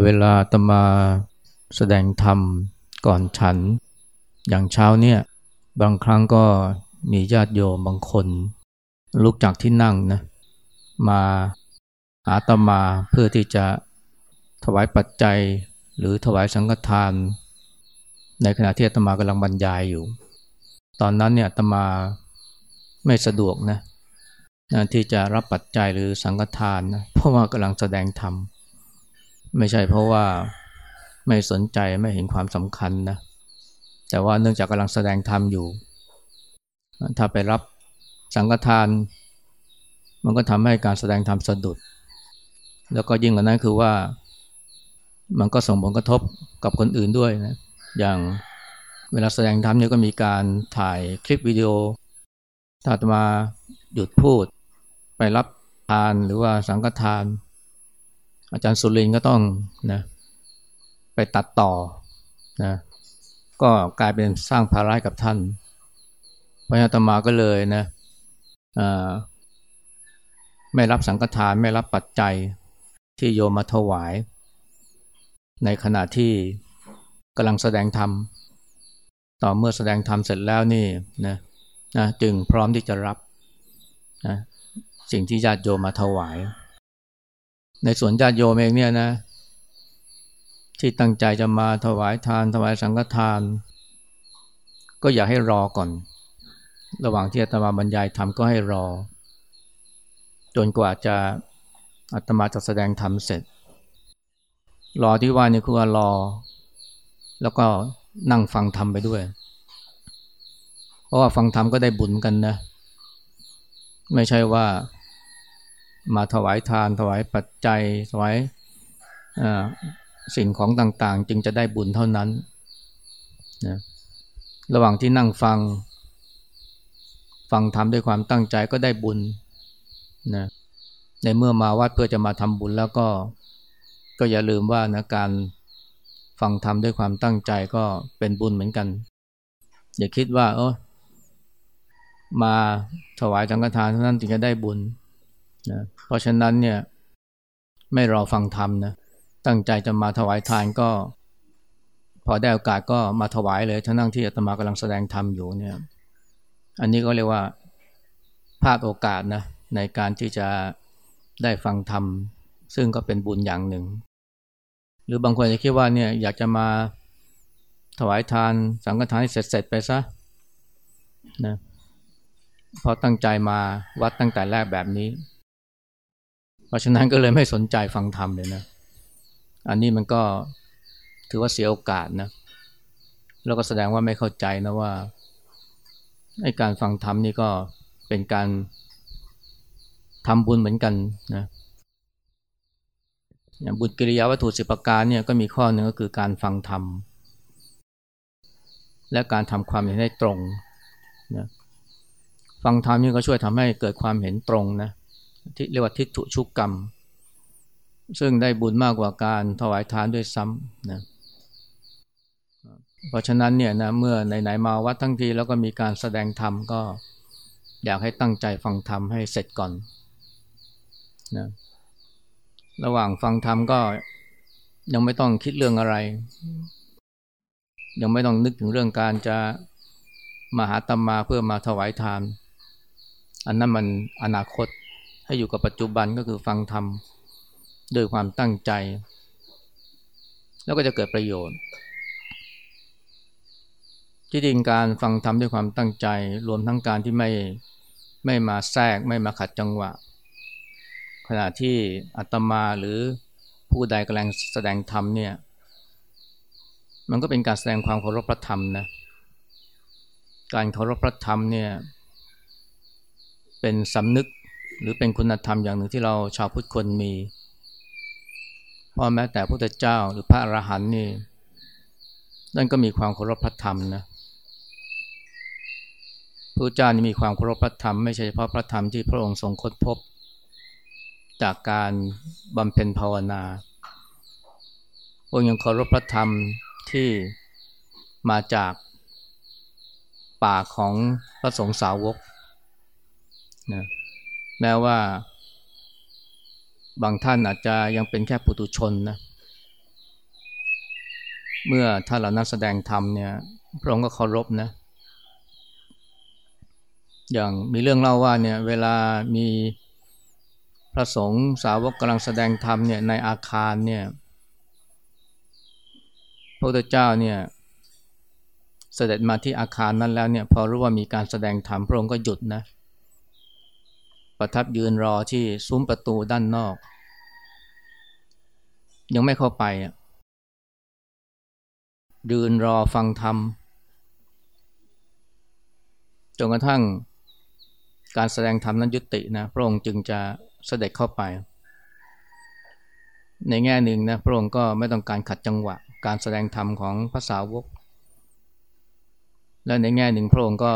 เวลาตมาแสดงธรรมก่อนฉัน อย่างเช้าเนี่ยบางครั้งก็มีญาติโยมบางคน ลุกจากที่นั่งนะมาหาตมาเพื่อที่จะถวายปัจจัยหรือถวายสังฆทาน ในขณะที่ตมากำลังบรรยายอยู่ ตอนนั้นเนี่ยตมาไม่สะดวกนะที่จะรับปัจจัยหรือสังฆทานนะเพราะว่ากำลังแสดงธรรม ไม่ใช่เพราะว่าไม่สนใจไม่เห็นความสำคัญนะ แต่ว่าเนื่องจากกำลังแสดงธรรมอยู่ ถ้าไปรับสังฆทาน มันก็ทำให้การแสดงธรรมสะดุด แล้วก็ยิ่งกว่านั้นคือว่ามันก็ส่งผลกระทบกับคนอื่นด้วยนะ อย่างเวลาแสดงธรรมเนี่ยก็มีการถ่ายคลิปวิดีโอ ถ้ามาหยุดพูด ไปรับทานหรือว่าสังฆทาน อาจารย์สุรินก็ต้องนะไปตัดต่อนะก็กลายเป็นสร้างภาระกับท่านพระญาตมาก็เลยนะไม่รับสังฆทานไม่รับปัจจัยที่โยมมาถวาย ในขณะที่กำลังแสดงธรรมต่อเมื่อแสดงธรรมเสร็จแล้วนี่นะนะจึงพร้อมที่จะรับนะสิ่งที่ญาติโยมมาถวาย ในส่วนญาติโยมเองเนี่ยนะ ที่ตั้งใจจะมาถวายทานถวายสังฆทาน ก็อยากให้รอก่อน ระหว่างที่อาตมาบรรยายธรรมก็ให้รอ จนกว่าจะอาตมาจะแสดงธรรมเสร็จ รอที่ว่านี่คือว่ารอ แล้วก็นั่งฟังธรรมไปด้วย เพราะว่าฟังธรรมก็ได้บุญกันนะ ไม่ใช่ว่า มาถวายทาน ถวายปัจจัยถวายสิ่งของต่างๆ จึงจะได้บุญเท่านั้นนะระหว่างที่นั่งฟัง ฟังทำด้วยความตั้งใจก็ได้บุญนะในเมื่อมาวัดเพื่อจะมาทำบุญแล้วก็ ก็อย่าลืมว่านะการฟังธรรมด้วยความตั้งใจก็เป็นบุญเหมือนกัน อย่าคิดว่า เออมาถวายสังฆทานเท่านั้นถึงจะได้บุญ นะเพราะฉะนั้นเนี่ยไม่รอฟังธรรมนะตั้งใจจะมาถวายทานก็ พอได้โอกาสก็มาถวายเลยทั้งนั่งที่อาตมากำลังแสดงธรรมอยู่เนี่ยอันนี้ก็เรียกว่าพลาดโอกาสนะในการที่จะได้ฟังธรรม ซึ่งก็เป็นบุญอย่างหนึ่ง หรือบางคนจะคิดว่าเนี่ยอยากจะมาถวายทานสังฆทานให้เสร็จๆไปซะนะพราะตั้งใจมาวัดตั้งแต่แรกแบบนี้ เพราะฉะนั้นก็เลยไม่สนใจฟังธรรมเลยนะ อันนี้มันก็ถือว่าเสียโอกาสนะ แล้วก็แสดงว่าไม่เข้าใจนะว่าไอ้การฟังธรรมนี่ก็เป็นการทำบุญเหมือนกันนะอย่างบุญกิริยาวัตถุสิบประการเนี่ยก็มีข้อหนึ่งก็คือการฟังธรรม และการทำความเห็นให้ตรงนะฟังธรรมนี่ก็ช่วยทำให้เกิดความเห็นตรงนะ ที่เรียกว่าทิฏฐุชุกกรรม ซึ่งได้บุญมากกว่าการถวายทานด้วยซ้ำนะเพราะฉะนั้นเนี่ยนะเมื่อไหนๆมาวัดทั้งทีแล้วก็มีการแสดงธรรมก็อยากให้ตั้งใจฟังธรรมให้เสร็จก่อนนะระหว่างฟังธรรมก็ยังไม่ต้องคิดเรื่องอะไร ยังไม่ต้องนึกถึงเรื่องการจะมาหาตมมาเพื่อมาถวายทาน อันนั้นมันอนาคต ให้อยู่กับปัจจุบันก็คือฟังธรรมด้วยความตั้งใจ แล้วก็จะเกิดประโยชน์ ที่จริงการฟังธรรมด้วยความตั้งใจ รวมทั้งการที่ไม่ไม่มาแทรกไม่มาขัดจังหวะ ขณะที่อัตมาหรือผู้ใดกำลังแสดงธรรมเนี่ย มันก็เป็นการแสดงความเคารพพระธรรมนะการเคารพพระธรรมเนี่ยเป็นสำนึก หรือเป็นคุณธรรมอย่างหนึ่งที่เราชาวพุทธคนมีเพราะแม้แต่พระพุทธเจ้าหรือพระอรหันต์นี่นั่นก็มีความเคารพพระธรรมนะพระเจ้านี่มีความเคารพพระธรรมไม่ใช่เฉพาะพระธรรมที่พระองค์ทรงค้นพบ จากการบำเพ็ญภาวนาองค์ยังเคารพพระธรรมที่มาจากป่าของพระสงฆ์สาวกนะ แม้ว่า บางท่านอาจจะยังเป็นแค่ปุตุชนนะเมื่อถ้านเรานักแสดงธรรมเนี่ยพระองค์ก็เคารพนะ อย่างมีเรื่องเล่าว่าเนี่ยเวลามีพระสงฆ์สาวกกำลังแสดงธรรมเนี่ยในอาคารเนี่ยพระพุทธเจ้าเนี่ยเสด็จมาที่อาคารนั้นแล้วเนี่ยพอรู้ว่ามีการแสดงธรรมพระองค์ก็หยุดนะ ประทับยืนรอที่ซุ้มประตูด้านนอก ยังไม่เข้าไปยืนรอฟังธรรมจนกระทั่งการแสดงธรรมนั้นยุตินะพระองค์จึงจะเสด็จเข้าไป ในแง่หนึ่งนะพระองค์ก็ไม่ต้องการขัดจังหวะ การแสดงธรรมของภาษาวก และในแง่หนึ่งพระองค์ก็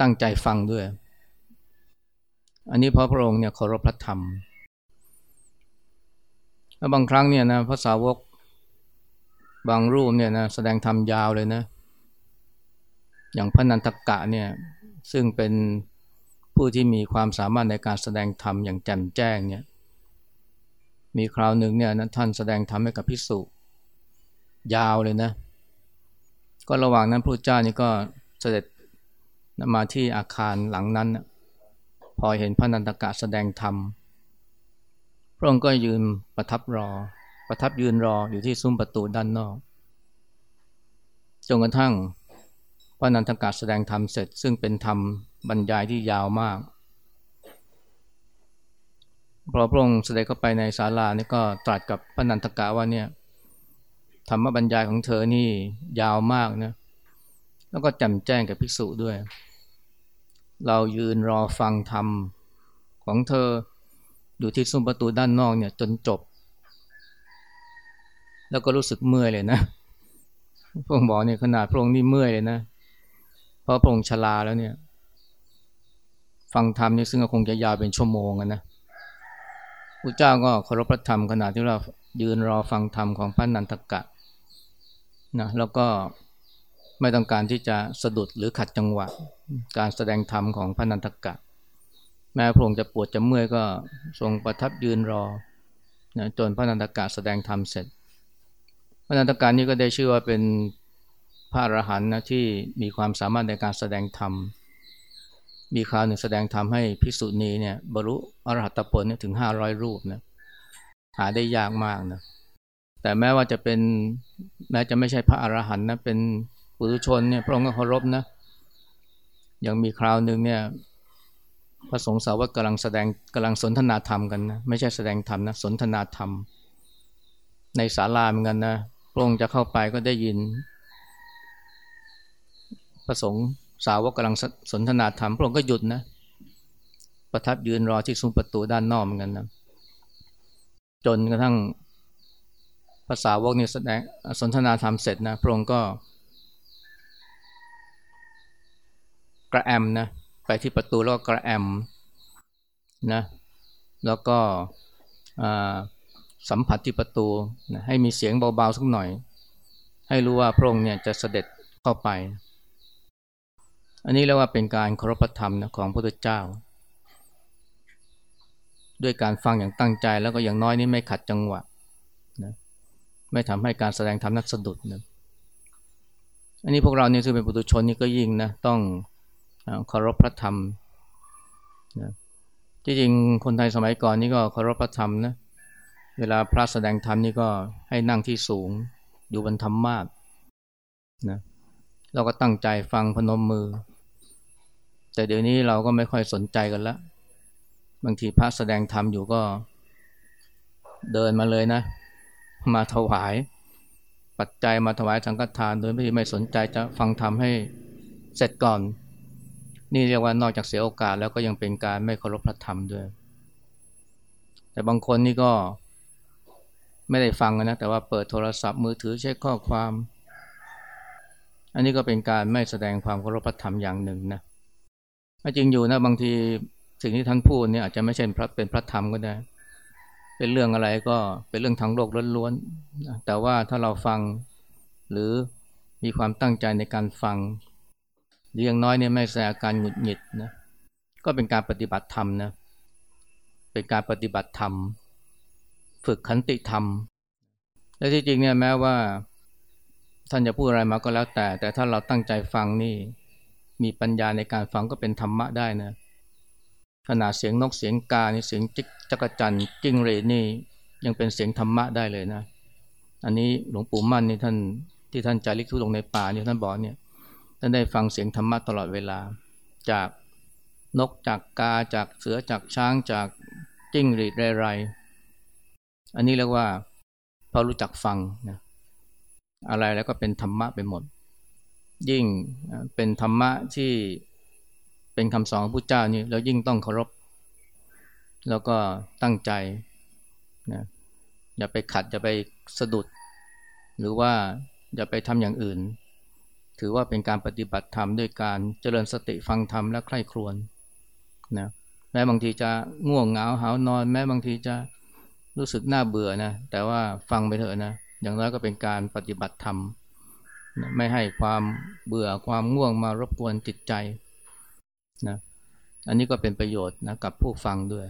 ตั้งใจฟังด้วย อันนี้เพราะพระองค์เนี่ยเคารพพระธรรม แล้วบางครั้งเนี่ยนะภาษาวกบางรูปเนี่ยนะแสดงธรรมยาวเลยนะ อย่างพระนันทกะเนี่ยซึ่งเป็นผู้ที่มีความสามารถในการแสดงธรรมอย่างแจ่มแจ้งเนี่ย มีคราวหนึ่งเนี่ยนะท่านแสดงธรรมให้กับพิสุยาวเลยนะ ก็ระหว่างนั้นพระเจ้านี่ก็เสด็จมาที่อาคารหลังนั้นพ อเห็นพระนันทกะแสดงธรรม พระองค์ก็ยืนประทับรอ ประทับยืนรออยู่ที่ซุ้มประตูด้านนอกจนกระทั่งพระนันทกะแสดงธรรมเสร็จ ซึ่งเป็นธรรมบรรยายที่ยาวมากพอพระองค์เสด็จเข้าไปในศาลานี่ก็ตรัสกับพระนันทกะว่าเนี่ยธรรมบรรยายของเธอนี่ยาวมากนะแล้วก็จำแจ้งกับภิกษุด้วย เรายืนรอฟังธรรมของเธออยู่ที่ซุ้มประตูด้านนอกเนี่ยจนจบ แล้วก็รู้สึกเมื่อยเลยนะพระองค์บอกเนี่ยขนาดพระองค์นี่เมื่อยเลยนะ เพราะพระองค์ชราแล้วเนี่ย ฟังธรรมนี่ซึ่งก็คงจะยาวเป็นชั่วโมงนะพระเจ้าก็เคารพพระธรรมขณะที่เรายืนรอฟังธรรมของพระนันทกะนะแล้วก็ไม่ต้องการที่จะสะดุดหรือขัดจังหวะ การแสดงธรรมของพระนันทกะ แม้พระองค์จะปวดจะเมื่อยก็ทรงประทับยืนรอนะจนพระนันทกะแสดงธรรมเสร็จ พระนันทกะนี้ก็ได้ชื่อว่าเป็นพระอรหันต์นะที่มีความสามารถในการแสดงธรรม มีคราวหนึ่งแสดงธรรมให้ภิกษุณีเนี่ยบรรลุอรหัตผลถึงห้าร้อยรูปนะหาได้ยากมากนะแต่แม้ว่าจะเป็นแม้จะไม่ใช่พระอรหันต์นะเป็นปุถุชนเนี่ยพระองค์ก็เคารพนะ ยังมีคราวหนึ่งเนี่ยพระสงฆ์สาวกกำลังแสดงกำลังสนทนาธรรมกันนะไม่ใช่แสดงธรรมนะสนทนาธรรม ในศาลาเหมือนกันนะพระองค์จะเข้าไปก็ได้ยินพระสงฆ์สาวกกำลังสนทนาธรรมพระองค์ก็หยุดนะประทับยืนรอที่ซุ้มประตูด้านนอกเหมือนกันนะจนกระทั่งภาษาวกนี่แสดงสนทนาธรรมเสร็จนะพระองค์ก็ กระแอมนะไปที่ประตูแล้วก็กระแอมนะแล้วก็สัมผัสที่ประตูนะให้มีเสียงเบาๆสักหน่อย ให้รู้ว่าพระองค์เนี่ยจะเสด็จเข้าไป อันนี้เรียกว่าเป็นการเคารพธรรมนะของพระพุทธเจ้า ด้วยการฟังอย่างตั้งใจแล้วก็อย่างน้อยนี่ไม่ขัดจังหวะนะไม่ทำให้การแสดงธรรมนั้นสะดุดนะอันนี้พวกเราเนี่ยซึ่งเป็นปุถุชนนี่ก็ยิ่งนะต้อง เคารพพระธรรมนะจริงๆคนไทยสมัยก่อนนี่ก็เคารพพระธรรมนะเวลาพระแสดงธรรมนี่ก็ให้นั่งที่สูงอยู่บนธรรมมาสนะเราก็ตั้งใจฟังพนมมือ แต่เดี๋ยวนี้เราก็ไม่ค่อยสนใจกันละบางทีพระแสดงธรรมอยู่ก็เดินมาเลยนะ มาถวาย ปัจจัยมาถวายสังฆทาน โดยไม่ไม่สนใจจะฟังธรรมให้เสร็จก่อน นี่เรียกว่านอกจากเสียโอกาสแล้วก็ยังเป็นการไม่เคารพพระธรรมด้วย แต่บางคนนี่ก็ไม่ได้ฟังนะแต่ว่าเปิดโทรศัพท์มือถือเช็คข้อความ อันนี้ก็เป็นการไม่แสดงความเคารพพระธรรมอย่างหนึ่งนะจริงอยู่นะบางทีสิ่งที่ท่านพูดเนี่ยอาจจะไม่ใช่พระเป็นพระธรรมก็ได้ เป็นเรื่องอะไรก็เป็นเรื่องทางโลกล้วนๆแต่ว่าถ้าเราฟังหรือมีความตั้งใจในการฟัง หรืออย่างน้อยเนี่ยไม่แสดงอาการหงุดหงิดนะก็เป็นการปฏิบัติธรรมนะเป็นการปฏิบัติธรรม ฝึกขันติธรรม และที่จริงเนี่ยแม้ว่าท่านจะพูดอะไรมาก็แล้วแต่ แต่ถ้าเราตั้งใจฟังนี่ มีปัญญาในการฟังก็เป็นธรรมะได้นะขนาดเสียงนกเสียงกาเสียงจิกจักจันจิ้งเรนนี่ยังเป็นเสียงธรรมะได้เลยนะ อันนี้หลวงปู่มั่นนี่ท่านที่ท่านจาริกทุลงในป่านี่ท่านบอกเนี่ย ท่านได้ฟังเสียงธรรมะตลอดเวลา จากนกจากกาจากเสือจากช้างจากจิ้งหรีดไรไรอันนี้เรียกว่าพอรู้จักฟังนะอะไรแล้วก็เป็นธรรมะไปหมด ยิ่งเป็นธรรมะที่เป็นคำสอนของพระเจ้านี่เรายิ่งต้องเคารพ แล้วก็ตั้งใจนะอย่าไปขัดอย่าไปสะดุด หรือว่าอย่าไปทำอย่างอื่น ถือว่าเป็นการปฏิบัติธรรมด้วยการเจริญสติฟังธรรมและใคร่ครวญนะแม้บางทีจะง่วงเหงาหานอน แม้บางทีจะรู้สึกน่าเบื่อนะแต่ว่าฟังไปเถอะนะอย่างน้อยก็เป็นการปฏิบัติธรรมไม่ให้ความเบื่อความง่วงมารบกวนจิตใจนะอันนี้ก็เป็นประโยชน์นะกับผู้ฟังด้วย